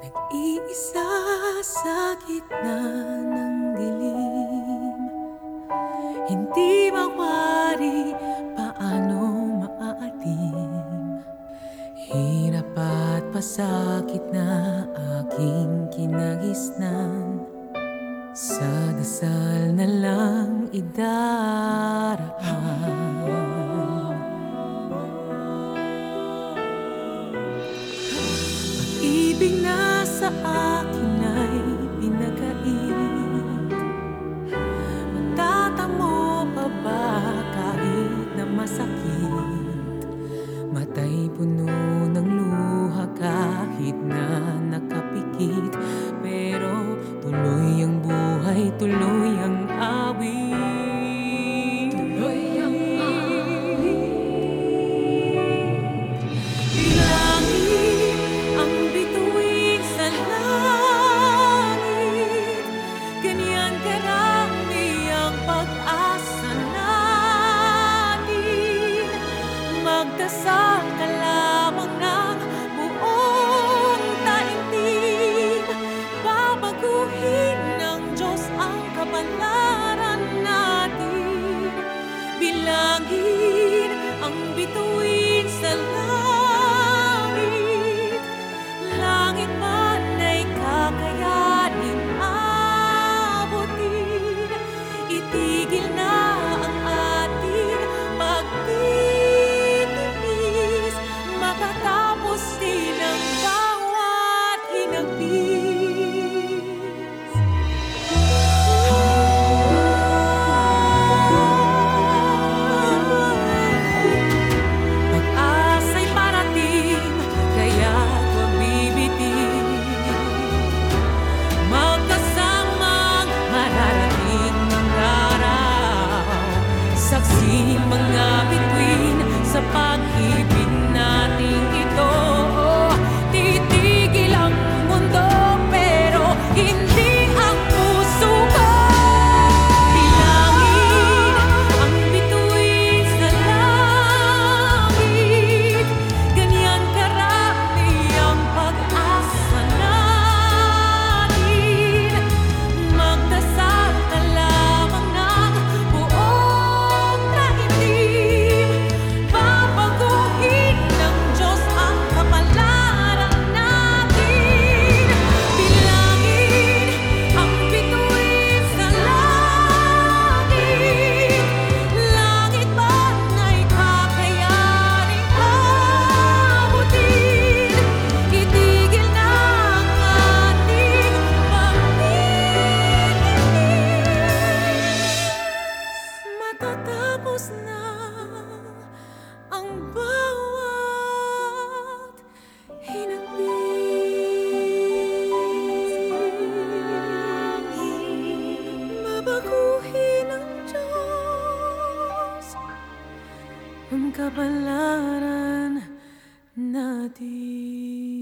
Nag-iisa sa gitna ng dilim. Hindi mawari paano maaatim Hirap at pasakit na aking kinagisnan. Sa dasal na lang idaraan. Pag-ibig na sa akin ay pinagkait Matatamo pa ba kahit na masakit? Matay puno ng luha kahit na nakapikit. Pero tuloy ang buhay, tuloy Magdasal ka lamang ng buong daigdig Babaguhin ng Diyos ang kapalaran natin. Bilangin Matatapos na ang bawat hinagpis Babaguhin ng Diyos. Ang kapalaran natin